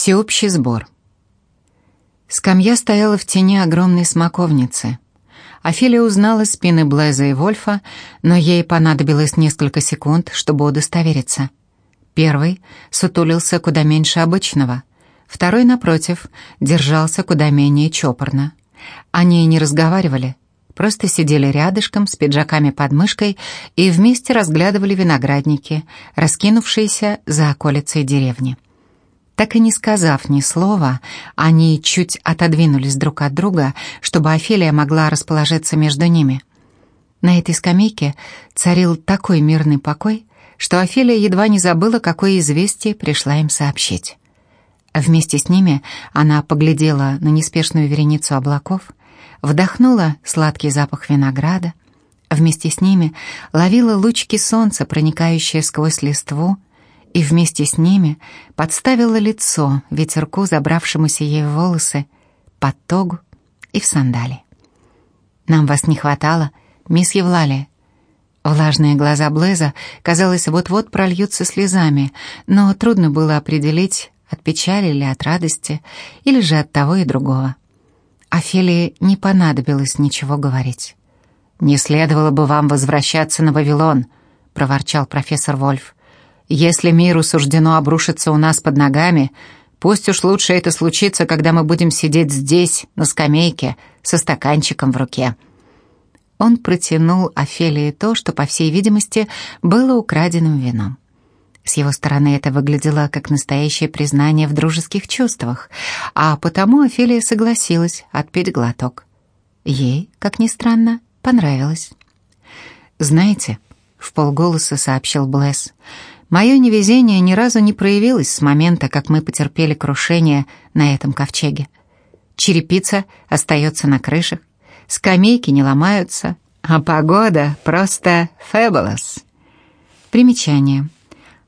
Всеобщий сбор. Скамья стояла в тени огромной смоковницы. Офелия узнала спины Блеза и Вольфа, но ей понадобилось несколько секунд, чтобы удостовериться. Первый сутулился куда меньше обычного, второй, напротив, держался куда менее чопорно. Они не разговаривали, просто сидели рядышком с пиджаками под мышкой и вместе разглядывали виноградники, раскинувшиеся за околицей деревни. Так и не сказав ни слова, они чуть отодвинулись друг от друга, чтобы Офелия могла расположиться между ними. На этой скамейке царил такой мирный покой, что Офелия едва не забыла, какое известие пришла им сообщить. Вместе с ними она поглядела на неспешную вереницу облаков, вдохнула сладкий запах винограда, вместе с ними ловила лучики солнца, проникающие сквозь листву, и вместе с ними подставила лицо ветерку, забравшемуся ей в волосы, под тогу и в сандали. «Нам вас не хватало, мисс Евлалия». Влажные глаза Блеза, казалось, вот-вот прольются слезами, но трудно было определить, от печали или от радости, или же от того и другого. Офелии не понадобилось ничего говорить. «Не следовало бы вам возвращаться на Вавилон», — проворчал профессор Вольф. Если миру суждено обрушиться у нас под ногами, пусть уж лучше это случится, когда мы будем сидеть здесь, на скамейке, со стаканчиком в руке». Он протянул Офелии то, что, по всей видимости, было украденным вином. С его стороны это выглядело как настоящее признание в дружеских чувствах, а потому Офелия согласилась отпить глоток. Ей, как ни странно, понравилось. «Знаете», — в полголоса сообщил Блесс, Мое невезение ни разу не проявилось с момента, как мы потерпели крушение на этом ковчеге. Черепица остается на крышах, скамейки не ломаются, а погода просто fabulous. Примечание.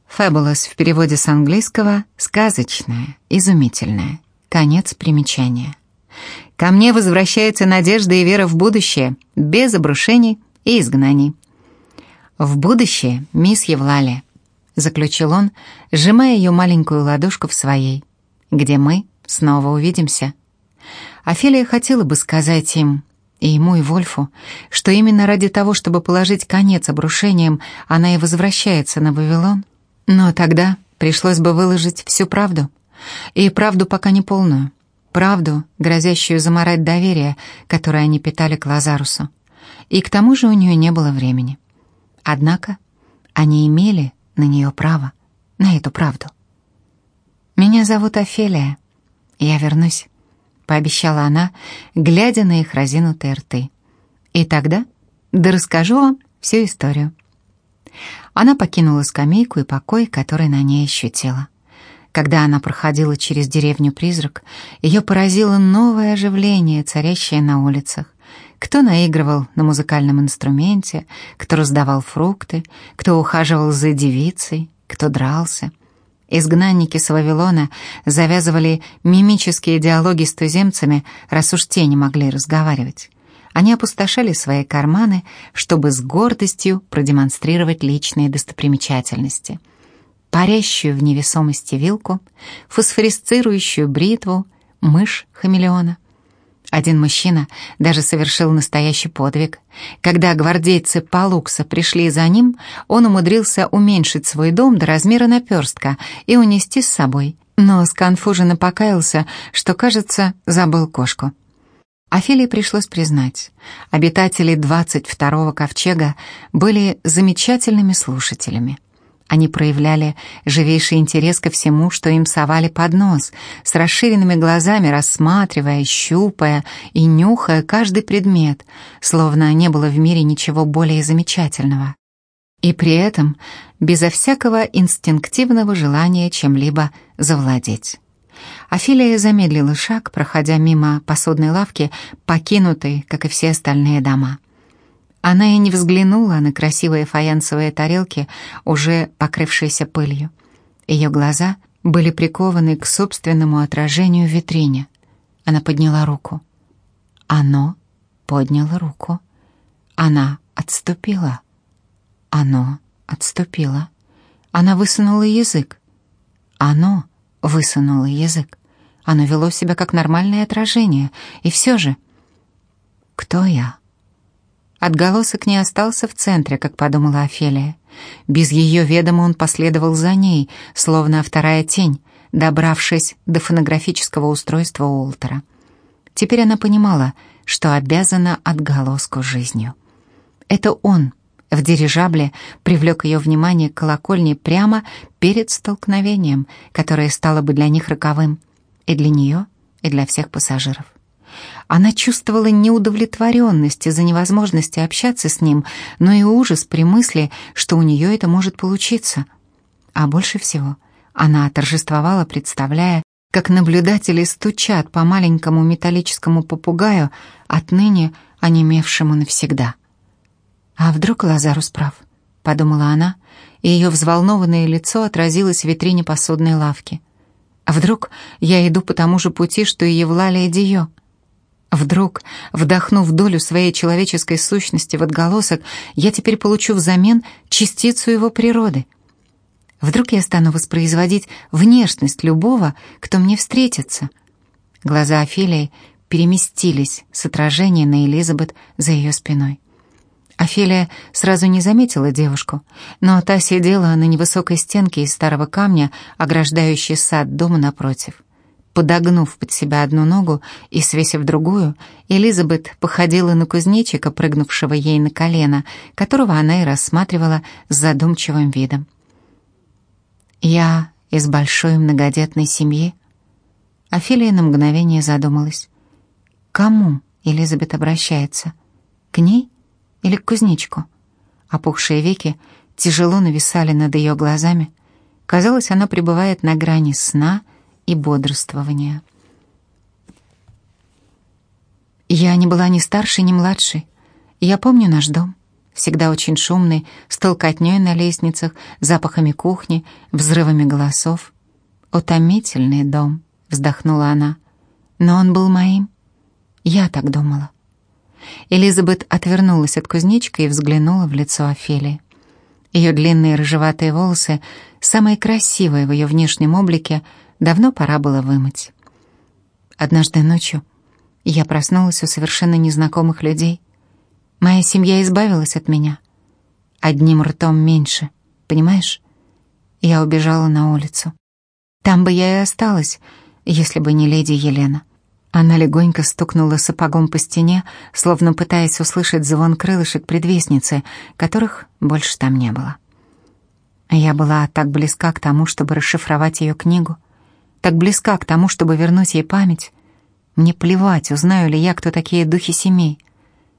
Fabulous в переводе с английского «сказочная», «изумительная». Конец примечания. Ко мне возвращается надежда и вера в будущее, без обрушений и изгнаний. В будущее, мисс Евлалия, — заключил он, сжимая ее маленькую ладошку в своей, «где мы снова увидимся». Офелия хотела бы сказать им, и ему, и Вольфу, что именно ради того, чтобы положить конец обрушениям, она и возвращается на Вавилон. Но тогда пришлось бы выложить всю правду. И правду пока не полную. Правду, грозящую заморать доверие, которое они питали к Лазарусу. И к тому же у нее не было времени. Однако они имели на нее право, на эту правду. «Меня зовут Офелия. Я вернусь», — пообещала она, глядя на их разинутые рты. «И тогда да расскажу вам всю историю». Она покинула скамейку и покой, который на ней ощутила. Когда она проходила через деревню-призрак, ее поразило новое оживление, царящее на улицах. Кто наигрывал на музыкальном инструменте, кто раздавал фрукты, кто ухаживал за девицей, кто дрался. Изгнанники с Вавилона завязывали мимические диалоги с туземцами, раз уж те не могли разговаривать. Они опустошали свои карманы, чтобы с гордостью продемонстрировать личные достопримечательности. Парящую в невесомости вилку, фосфорисцирующую бритву, мышь-хамелеона — один мужчина даже совершил настоящий подвиг. Когда гвардейцы Палукса пришли за ним, он умудрился уменьшить свой дом до размера наперстка и унести с собой. Но сконфуженно покаялся, что, кажется, забыл кошку. Офелии пришлось признать, обитатели 22-го ковчега были замечательными слушателями. Они проявляли живейший интерес ко всему, что им совали под нос, с расширенными глазами рассматривая, щупая и нюхая каждый предмет, словно не было в мире ничего более замечательного. И при этом безо всякого инстинктивного желания чем-либо завладеть. Афилия замедлила шаг, проходя мимо посудной лавки, покинутой, как и все остальные дома. Она и не взглянула на красивые фаянсовые тарелки, уже покрывшиеся пылью. Ее глаза были прикованы к собственному отражению в витрине. Она подняла руку. Оно подняло руку. Она отступила. Оно отступило. Она высунула язык. Оно высунула язык. Оно вело себя как нормальное отражение, и все же... Кто я? Отголосок не остался в центре, как подумала Офелия. Без ее ведома он последовал за ней, словно вторая тень, добравшись до фонографического устройства Уолтера. Теперь она понимала, что обязана отголоску жизнью. Это он в дирижабле привлек ее внимание к колокольне прямо перед столкновением, которое стало бы для них роковым, и для нее, и для всех пассажиров. Она чувствовала неудовлетворенность из-за невозможности общаться с ним, но и ужас при мысли, что у нее это может получиться. А больше всего она торжествовала, представляя, как наблюдатели стучат по маленькому металлическому попугаю, отныне онемевшему навсегда. «А вдруг Лазарус прав?» — подумала она, и ее взволнованное лицо отразилось в витрине посудной лавки. «А вдруг я иду по тому же пути, что и Евлалия Дио?» Вдруг, вдохнув долю своей человеческой сущности в отголосок, я теперь получу взамен частицу его природы. Вдруг я стану воспроизводить внешность любого, кто мне встретится. Глаза Офелии переместились с отражения на Элизабет за ее спиной. Офелия сразу не заметила девушку, но та сидела на невысокой стенке из старого камня, ограждающей сад дома напротив. Подогнув под себя одну ногу и свесив другую, Элизабет походила на кузнечика, прыгнувшего ей на колено, которого она и рассматривала с задумчивым видом. «Я из большой многодетной семьи?» Офелия на мгновение задумалась. «Кому Элизабет обращается? К ней или к кузнечику?» Опухшие веки тяжело нависали над ее глазами. Казалось, она пребывает на грани сна и бодрствования. Я не была ни старше, ни младшей. Я помню наш дом, всегда очень шумный, с толкотнёй на лестницах, запахами кухни, взрывами голосов. «Утомительный дом», — вздохнула она. «Но он был моим. Я так думала». Элизабет отвернулась от кузнечка и взглянула в лицо Офелии. Ее длинные рыжеватые волосы, самые красивые в ее внешнем облике, Давно пора было вымыть. Однажды ночью я проснулась у совершенно незнакомых людей. Моя семья избавилась от меня. Одним ртом меньше, понимаешь? Я убежала на улицу. Там бы я и осталась, если бы не леди Елена. Она легонько стукнула сапогом по стене, словно пытаясь услышать звон крылышек предвестницы, которых больше там не было. Я была так близка к тому, чтобы расшифровать ее книгу — так близка к тому, чтобы вернуть ей память. Мне плевать, узнаю ли я, кто такие духи семей.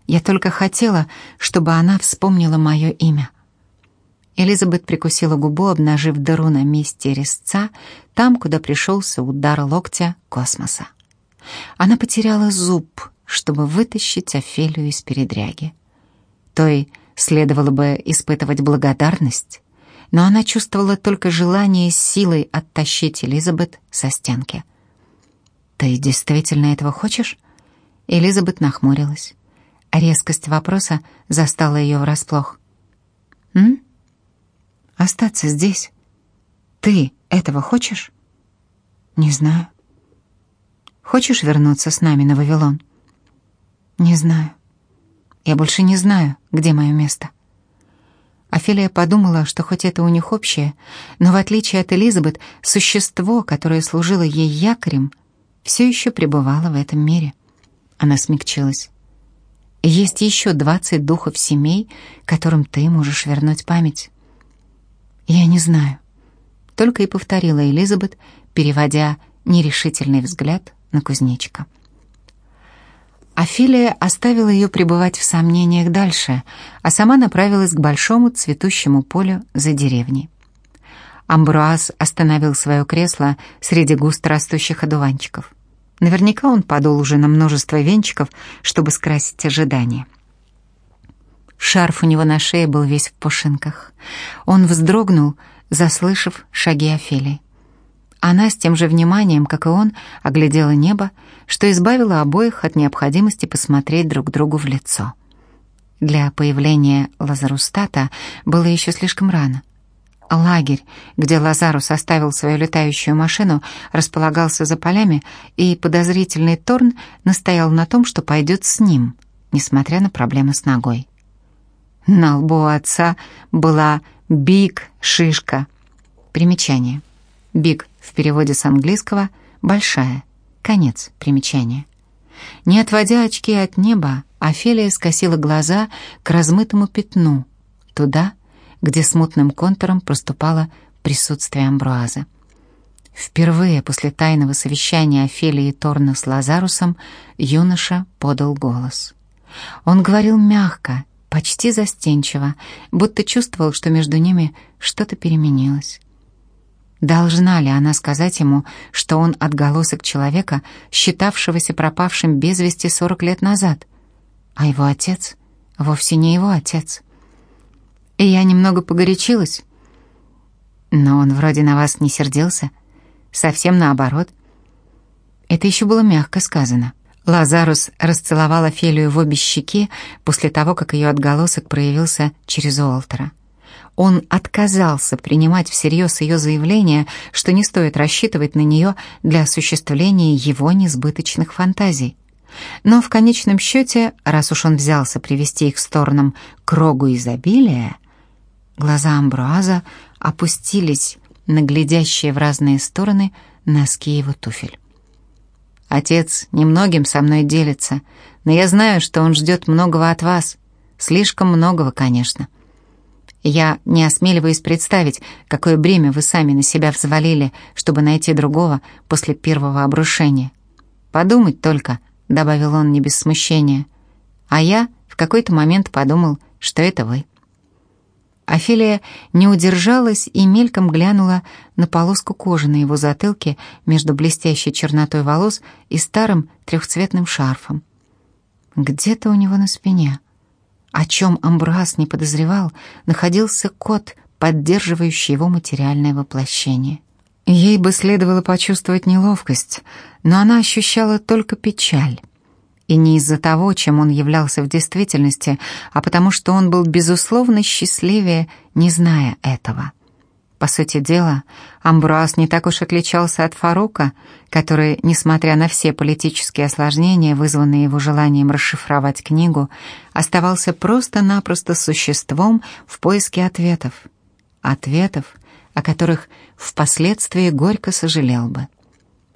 Я только хотела, чтобы она вспомнила мое имя. Элизабет прикусила губу, обнажив дыру на месте резца, там, куда пришелся удар локтя космоса. Она потеряла зуб, чтобы вытащить Офелию из передряги. Той следовало бы испытывать благодарность, но она чувствовала только желание силой оттащить Элизабет со стенки. «Ты действительно этого хочешь?» Элизабет нахмурилась. Резкость вопроса застала ее врасплох. «М? Остаться здесь? Ты этого хочешь?» «Не знаю». «Хочешь вернуться с нами на Вавилон?» «Не знаю. Я больше не знаю, где мое место». Офелия подумала, что хоть это у них общее, но в отличие от Элизабет, существо, которое служило ей якорем, все еще пребывало в этом мире. Она смягчилась. Есть еще двадцать духов семей, которым ты можешь вернуть память. Я не знаю. Только и повторила Элизабет, переводя нерешительный взгляд на кузнечика. Афилия оставила ее пребывать в сомнениях дальше, а сама направилась к большому цветущему полю за деревней. Амбруаз остановил свое кресло среди густо растущих одуванчиков. Наверняка он подул уже на множество венчиков, чтобы скрасить ожидания. Шарф у него на шее был весь в пушинках. Он вздрогнул, заслышав шаги Офелии. Она с тем же вниманием, как и он, оглядела небо, что избавило обоих от необходимости посмотреть друг другу в лицо. Для появления Лазарустата было еще слишком рано. Лагерь, где Лазарус оставил свою летающую машину, располагался за полями, и подозрительный Торн настоял на том, что пойдет с ним, несмотря на проблемы с ногой. На лбу отца была «Big Шишка». Примечание. «Big» в переводе с английского «большая». Конец примечания. Не отводя очки от неба, Офелия скосила глаза к размытому пятну, туда, где смутным контуром проступало присутствие Амбруаза. Впервые после тайного совещания Офелии и Торна с Лазарусом юноша подал голос. Он говорил мягко, почти застенчиво, будто чувствовал, что между ними что-то переменилось. Должна ли она сказать ему, что он отголосок человека, считавшегося пропавшим без вести сорок лет назад, а его отец вовсе не его отец? И я немного погорячилась. Но он вроде на вас не сердился. Совсем наоборот. Это еще было мягко сказано. Лазарус расцеловал Офелию в обе щеки после того, как ее отголосок проявился через Уолтера. Он отказался принимать всерьез ее заявление, что не стоит рассчитывать на нее для осуществления его несбыточных фантазий. Но в конечном счете, раз уж он взялся привести их сторонам к рогу изобилия, Глаза Амбруаза опустились на глядящие в разные стороны носки его туфель. «Отец немногим со мной делится, но я знаю, что он ждет многого от вас. Слишком многого, конечно. Я не осмеливаюсь представить, какое бремя вы сами на себя взвалили, чтобы найти другого после первого обрушения. Подумать только», — добавил он не без смущения. «А я в какой-то момент подумал, что это вы». Офелия не удержалась и мельком глянула на полоску кожи на его затылке между блестящей чернотой волос и старым трехцветным шарфом. Где-то у него на спине, о чем Амбрас не подозревал, находился кот, поддерживающий его материальное воплощение. Ей бы следовало почувствовать неловкость, но она ощущала только печаль. И не из-за того, чем он являлся в действительности, а потому что он был безусловно счастливее, не зная этого. По сути дела, Амбруаз не так уж отличался от Фарука, который, несмотря на все политические осложнения, вызванные его желанием расшифровать книгу, оставался просто-напросто существом в поиске ответов. Ответов, о которых впоследствии горько сожалел бы.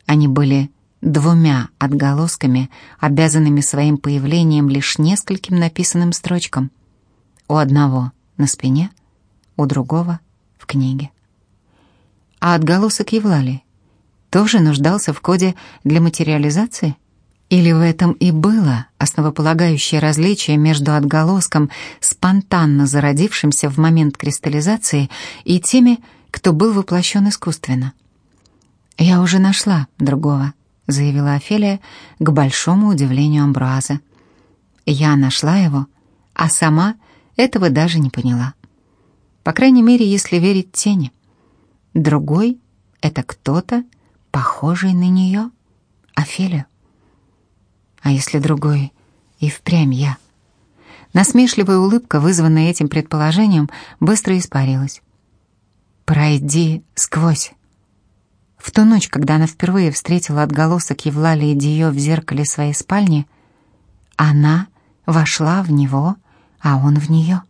Они были двумя отголосками, обязанными своим появлением лишь нескольким написанным строчкам. У одного на спине, у другого в книге. А отголосок Евлалии тоже нуждался в коде для материализации? Или в этом и было основополагающее различие между отголоском, спонтанно зародившимся в момент кристаллизации, и теми, кто был воплощен искусственно? Я уже нашла другого. — заявила Офелия к большому удивлению Амбруаза. Я нашла его, а сама этого даже не поняла. По крайней мере, если верить тени. Другой — это кто-то, похожий на нее, Офелию. А если другой и впрямь я? Насмешливая улыбка, вызванная этим предположением, быстро испарилась. «Пройди сквозь», в ту ночь, когда она впервые встретила отголосок Евлалии Дио в зеркале своей спальни, она вошла в него, а он в нее.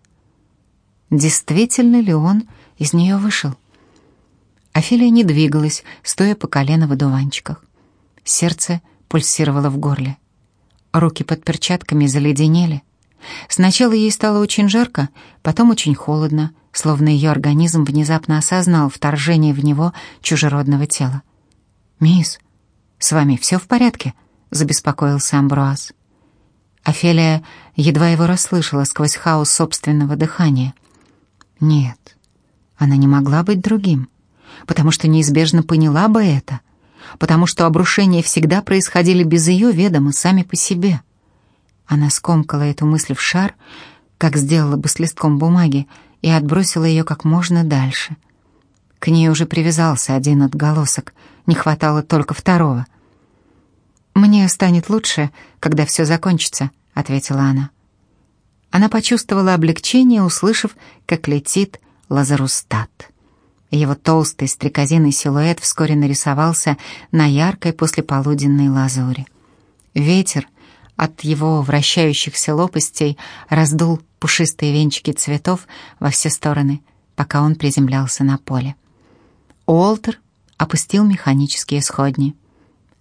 Действительно ли он из нее вышел? Афилия не двигалась, стоя по колено в одуванчиках. Сердце пульсировало в горле. Руки под перчатками заледенели. Сначала ей стало очень жарко, потом очень холодно, словно ее организм внезапно осознал вторжение в него чужеродного тела. «Мисс, с вами все в порядке?» — забеспокоился Амбруаз. Офелия едва его расслышала сквозь хаос собственного дыхания. Нет, она не могла быть другим, потому что неизбежно поняла бы это, потому что обрушения всегда происходили без ее ведома сами по себе. Она скомкала эту мысль в шар, как сделала бы с листком бумаги, и отбросила ее как можно дальше. К ней уже привязался один отголосок, не хватало только второго. «Мне станет лучше, когда все закончится», — ответила она. Она почувствовала облегчение, услышав, как летит Лазарустат. Его толстый стрекозиный силуэт вскоре нарисовался на яркой послеполуденной лазури. Ветер от его вращающихся лопастей раздул пушистые венчики цветов во все стороны, пока он приземлялся на поле. Уолтер опустил механические сходни.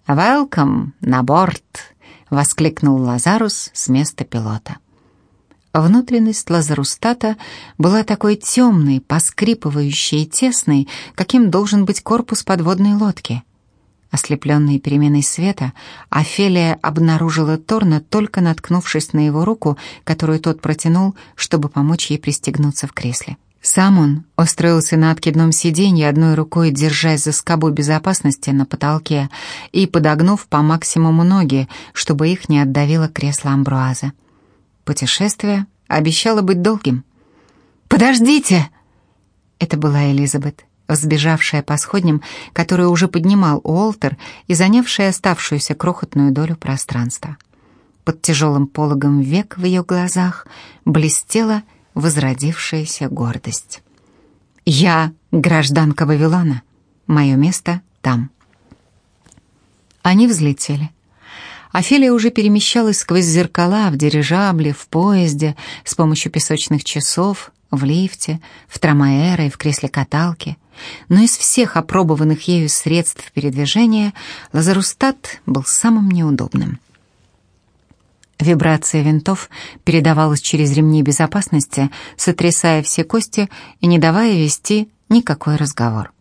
«Welcome на борт!» — воскликнул Лазарус с места пилота. Внутренность лазарустата была такой темной, поскрипывающей и тесной, каким должен быть корпус подводной лодки. Ослепленной переменой света, Офелия обнаружила Торна, только наткнувшись на его руку, которую тот протянул, чтобы помочь ей пристегнуться в кресле. Сам он устроился на откидном сиденье, одной рукой держась за скобу безопасности на потолке и подогнув по максимуму ноги, чтобы их не отдавило кресло Амбруаза. Путешествие обещало быть долгим. «Подождите!» Это была Элизабет, взбежавшая по сходням, которую уже поднимал Уолтер и занявшая оставшуюся крохотную долю пространства. Под тяжелым пологом век в ее глазах блестела возродившаяся гордость. «Я гражданка Вавилона. Мое место там». Они взлетели. Офелия уже перемещалась сквозь зеркала в дирижабле, в поезде, с помощью песочных часов, в лифте, в трамаэре и в кресле каталки. Но из всех опробованных ею средств передвижения Лазарустат был самым неудобным. Вибрация винтов передавалась через ремни безопасности, сотрясая все кости и не давая вести никакой разговор.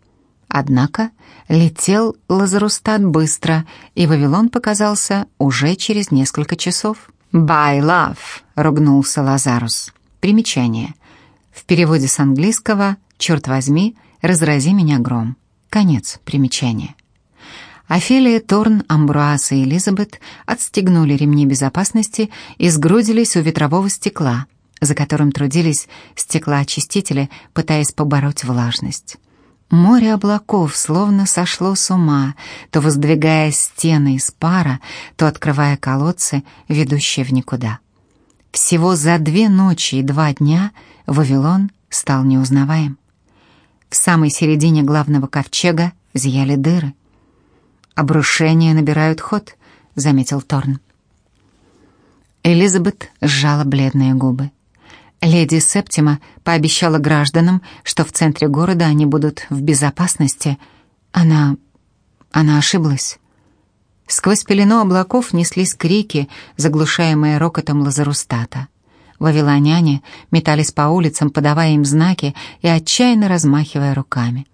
Однако летел Лазарустат быстро, и Вавилон показался уже через несколько часов. «By love», — ругнулся Лазарус. Примечание. В переводе с английского «Черт возьми, разрази меня гром». Конец примечания. Офелия, Торн, Амбруас и Элизабет отстегнули ремни безопасности и сгрудились у ветрового стекла, за которым трудились стеклоочистители, пытаясь побороть влажность. Море облаков словно сошло с ума, то воздвигая стены из пара, то открывая колодцы, ведущие в никуда. Всего за две ночи и два дня Вавилон стал неузнаваем. В самой середине главного ковчега зияли дыры. «Обрушения набирают ход», — заметил Торн. Элизабет сжала бледные губы. Леди Септима пообещала гражданам, что в центре города они будут в безопасности. Она... она ошиблась. Сквозь пелену облаков неслись крики, заглушаемые рокотом лазарустата. Вавилоняне метались по улицам, подавая им знаки и отчаянно размахивая руками.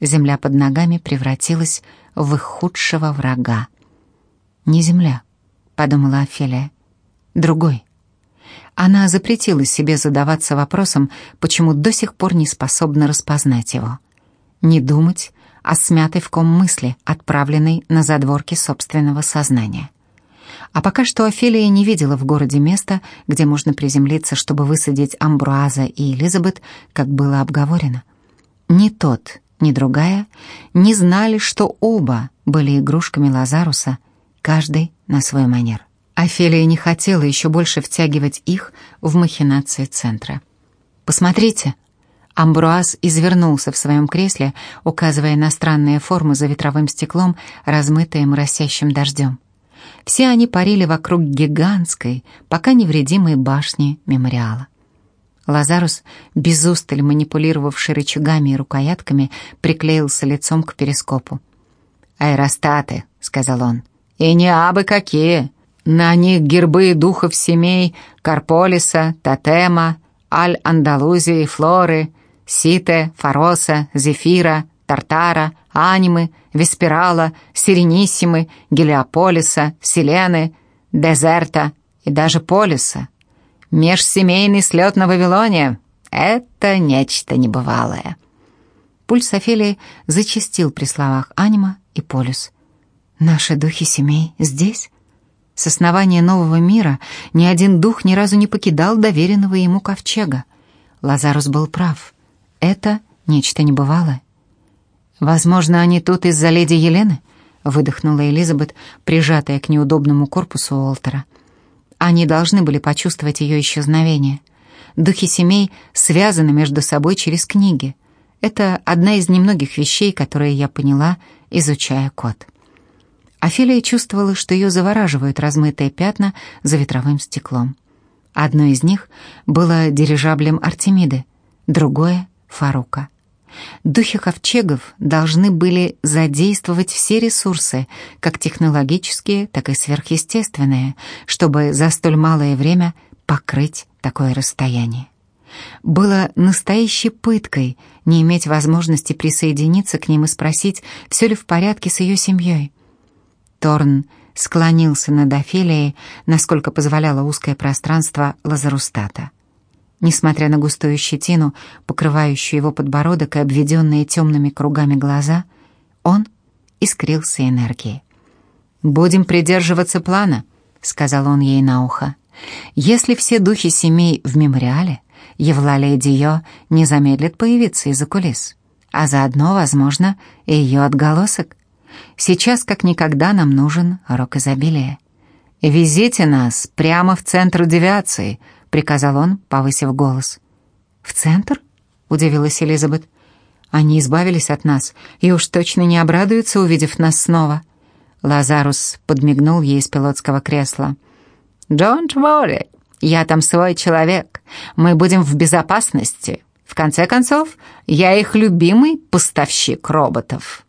Земля под ногами превратилась в их худшего врага. «Не земля», — подумала Офелия, — «другой». Она запретила себе задаваться вопросом, почему до сих пор не способна распознать его. Не думать о смятой в ком мысли, отправленной на задворки собственного сознания. А пока что Офелия не видела в городе места, где можно приземлиться, чтобы высадить Амбруаза и Элизабет, как было обговорено. Ни тот, ни другая не знали, что оба были игрушками Лазаруса, каждый на свой манер. Офелия не хотела еще больше втягивать их в махинации центра. «Посмотрите!» Амбруаз извернулся в своем кресле, указывая на странные формы за ветровым стеклом, размытые моросящим дождем. Все они парили вокруг гигантской, пока невредимой башни мемориала. Лазарус, без устали манипулировавший рычагами и рукоятками, приклеился лицом к перископу. «Аэростаты», — сказал он. «И не абы какие!» На них гербы духов семей Карполиса, Тотема, Аль-Андалузии, Флоры, Сите, Фароса, Зефира, Тартара, Анимы, Веспирала, Сирениссимы, Гелиополиса, Селены, Дезерта и даже Полиса. Межсемейный слет на Вавилоне — это нечто небывалое. Пульс Офелии зачастил при словах Анима и Полюс. «Наши духи семей здесь?» С основания нового мира ни один дух ни разу не покидал доверенного ему ковчега. Лазарус был прав. Это нечто небывалое. «Возможно, они тут из-за леди Елены?» — выдохнула Элизабет, прижатая к неудобному корпусу Уолтера. Они должны были почувствовать ее исчезновение. Духи семей связаны между собой через книги. Это одна из немногих вещей, которые я поняла, изучая код. Офелия чувствовала, что ее завораживают размытые пятна за ветровым стеклом. Одно из них было дирижаблем Артемиды, другое — Фарука. Духи ковчегов должны были задействовать все ресурсы, как технологические, так и сверхъестественные, чтобы за столь малое время покрыть такое расстояние. Было настоящей пыткой не иметь возможности присоединиться к ним и спросить, все ли в порядке с ее семьей. Торн склонился над Офелией, насколько позволяло узкое пространство Лазарустата. Несмотря на густую щетину, покрывающую его подбородок и обведенные темными кругами глаза, он искрился энергией. «Будем придерживаться плана», — сказал он ей на ухо. «Если все духи семей в мемориале, Евлалия Дио не замедлит появиться из-за кулис, а заодно, возможно, и ее отголосок. Сейчас как никогда нам нужен рок изобилия. Везите нас прямо в центр девиации», — приказал он, повысив голос. «В центр?» — удивилась Элизабет. «Они избавились от нас и уж точно не обрадуются, увидев нас снова». Лазарус подмигнул ей из пилотского кресла. «Don't worry, я там свой человек. Мы будем в безопасности. В конце концов, я их любимый поставщик роботов».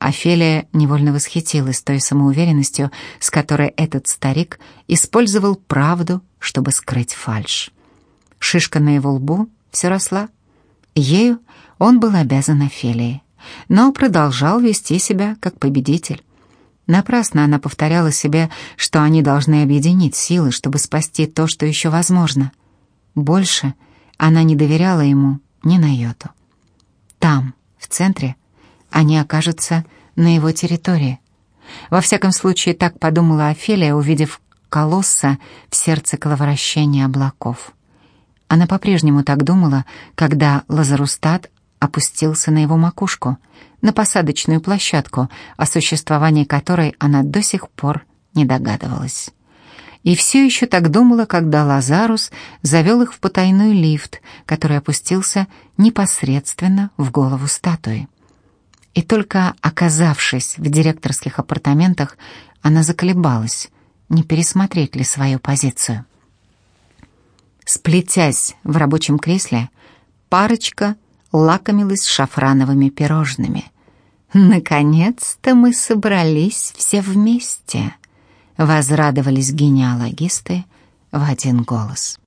Офелия невольно восхитилась той самоуверенностью, с которой этот старик использовал правду, чтобы скрыть фальшь. Шишка на его лбу все росла. Ею он был обязан Офелии, но продолжал вести себя как победитель. Напрасно она повторяла себе, что они должны объединить силы, чтобы спасти то, что еще возможно. Больше она не доверяла ему ни на йоту. Там, в центре, они окажутся на его территории. Во всяком случае, так подумала Офелия, увидев колосса в сердце коловращения облаков. Она по-прежнему так думала, когда Лазарустат опустился на его макушку, на посадочную площадку, о существовании которой она до сих пор не догадывалась. И все еще так думала, когда Лазарус завел их в потайной лифт, который опустился непосредственно в голову статуи. И только оказавшись в директорских апартаментах, она заколебалась, не пересмотреть ли свою позицию. Сплетясь в рабочем кресле, парочка лакомилась шафрановыми пирожными. «Наконец-то мы собрались все вместе», — возрадовались генеалогисты в один голос.